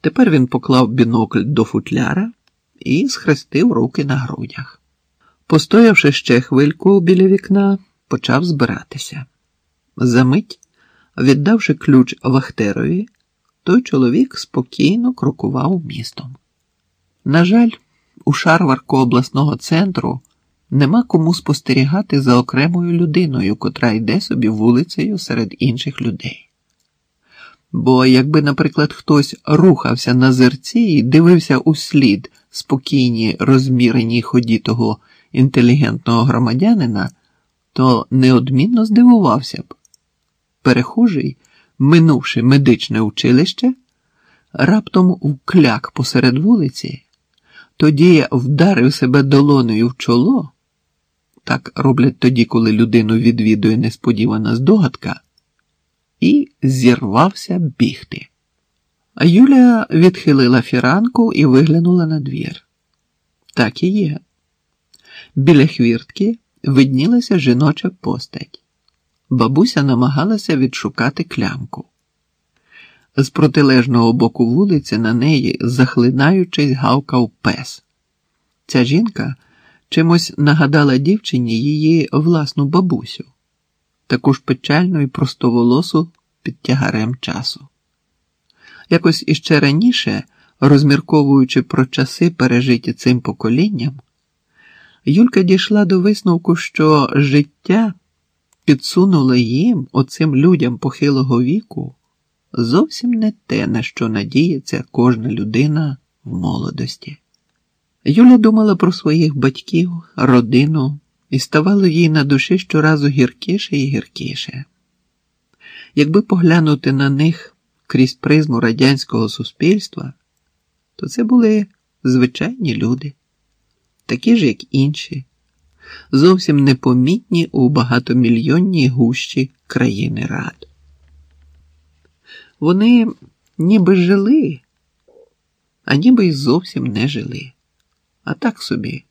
Тепер він поклав бінокль до футляра і схрестив руки на грудях. Постоявши ще хвильку біля вікна, почав збиратися. Замить, віддавши ключ Вахтерові, той чоловік спокійно крокував містом. На жаль, у шарварку обласного центру нема кому спостерігати за окремою людиною, котра йде собі вулицею серед інших людей. Бо якби, наприклад, хтось рухався на зерці і дивився у слід спокійній розміреній ході того інтелігентного громадянина, то неодмінно здивувався б. Перехожий, минувши медичне училище, раптом вкляк посеред вулиці, тоді вдарив себе долоною в чоло. Так роблять тоді, коли людину відвідує несподівана здогадка, і зірвався бігти. Юля відхилила фіранку і виглянула на двір. Так і є. Біля хвіртки виднілася жіноча постать. Бабуся намагалася відшукати клямку. З протилежного боку вулиці на неї, захлинаючись, гавкав пес. Ця жінка чимось нагадала дівчині її власну бабусю, таку ж печальну і простоволосу під тягарем часу. Якось іще раніше, розмірковуючи про часи, пережиті цим поколінням, Юлька дійшла до висновку, що життя підсунуло їм, оцим людям похилого віку, зовсім не те, на що надіється кожна людина в молодості. Юля думала про своїх батьків, родину, і ставало їй на душі щоразу гіркіше і гіркіше. Якби поглянути на них крізь призму радянського суспільства, то це були звичайні люди, такі ж, як інші, зовсім непомітні у багатомільйонній гущі країни рад. Вони ніби жили, а ніби й зовсім не жили, а так собі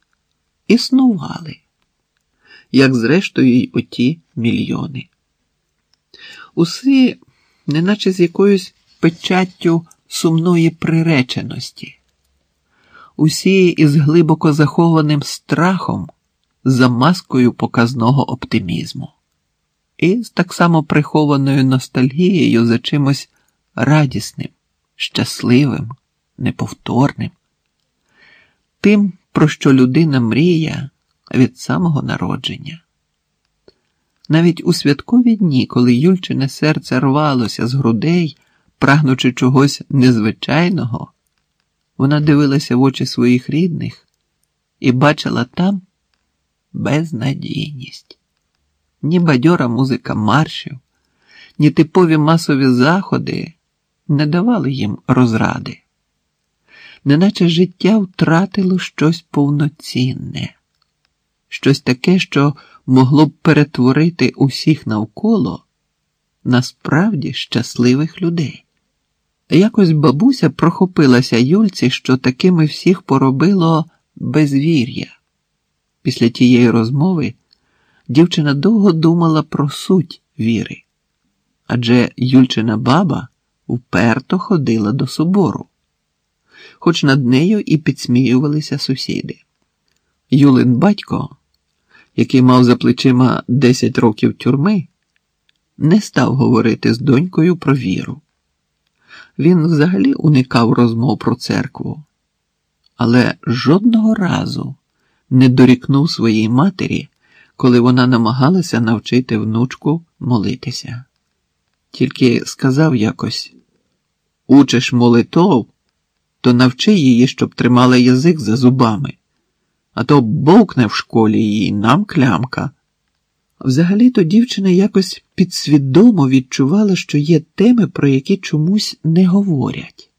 існували, як зрештою й оті мільйони. Усі, неначе з якоюсь печаттю сумної приреченості, усі із глибоко захованим страхом за маскою показного оптимізму, і з так само прихованою ностальгією за чимось радісним, щасливим, неповторним, тим, про що людина мріє від самого народження. Навіть у святкові дні, коли Юльчине серце рвалося з грудей, прагнучи чогось незвичайного, вона дивилася в очі своїх рідних і бачила там безнадійність. Ні бадьора музика маршів, ні типові масові заходи не давали їм розради, неначе життя втратило щось повноцінне, щось таке, що могло б перетворити усіх навколо на справді щасливих людей. Якось бабуся прохопилася Юльці, що такими всіх поробило безвір'я. Після тієї розмови дівчина довго думала про суть віри, адже Юльчина баба вперто ходила до собору, хоч над нею і підсміювалися сусіди. Юлин батько який мав за плечима 10 років тюрми, не став говорити з донькою про віру. Він взагалі уникав розмов про церкву, але жодного разу не дорікнув своїй матері, коли вона намагалася навчити внучку молитися. Тільки сказав якось: Учиш молитов, то навчи її, щоб тримала язик за зубами а то бовкне в школі її нам клямка. Взагалі-то дівчина якось підсвідомо відчувала, що є теми, про які чомусь не говорять.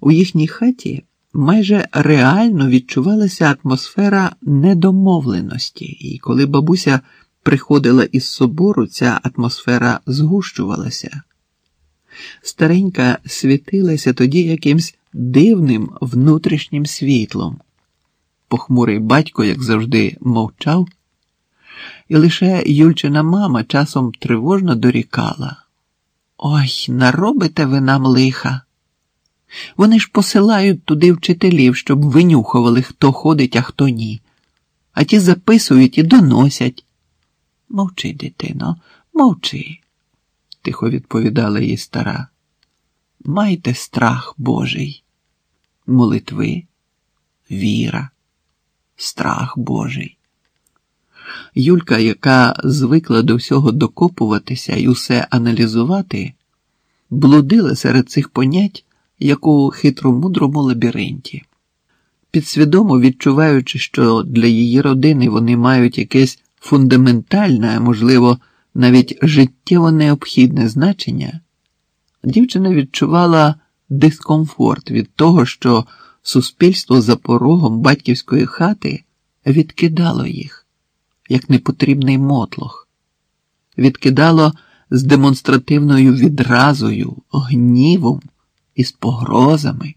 У їхній хаті майже реально відчувалася атмосфера недомовленості, і коли бабуся приходила із собору, ця атмосфера згущувалася. Старенька світилася тоді якимсь дивним внутрішнім світлом похмурий батько, як завжди, мовчав, і лише Юльчина мама часом тривожно дорікала. Ой, наробите ви нам лиха. Вони ж посилають туди вчителів, щоб винюхували, хто ходить, а хто ні. А ті записують і доносять. Мовчи, дитино, мовчи, тихо відповідала їй стара. Майте страх Божий, молитви, віра, страх Божий. Юлька, яка звикла до всього докопуватися і усе аналізувати, блудила серед цих понять, як у хитромудрому лабіринті. Підсвідомо відчуваючи, що для її родини вони мають якесь фундаментальне, можливо, навіть життєво необхідне значення, дівчина відчувала дискомфорт від того, що суспільство за порогом батьківської хати відкидало їх, як непотрібний мотлох, відкидало з демонстративною відразою, гнівом і з погрозами.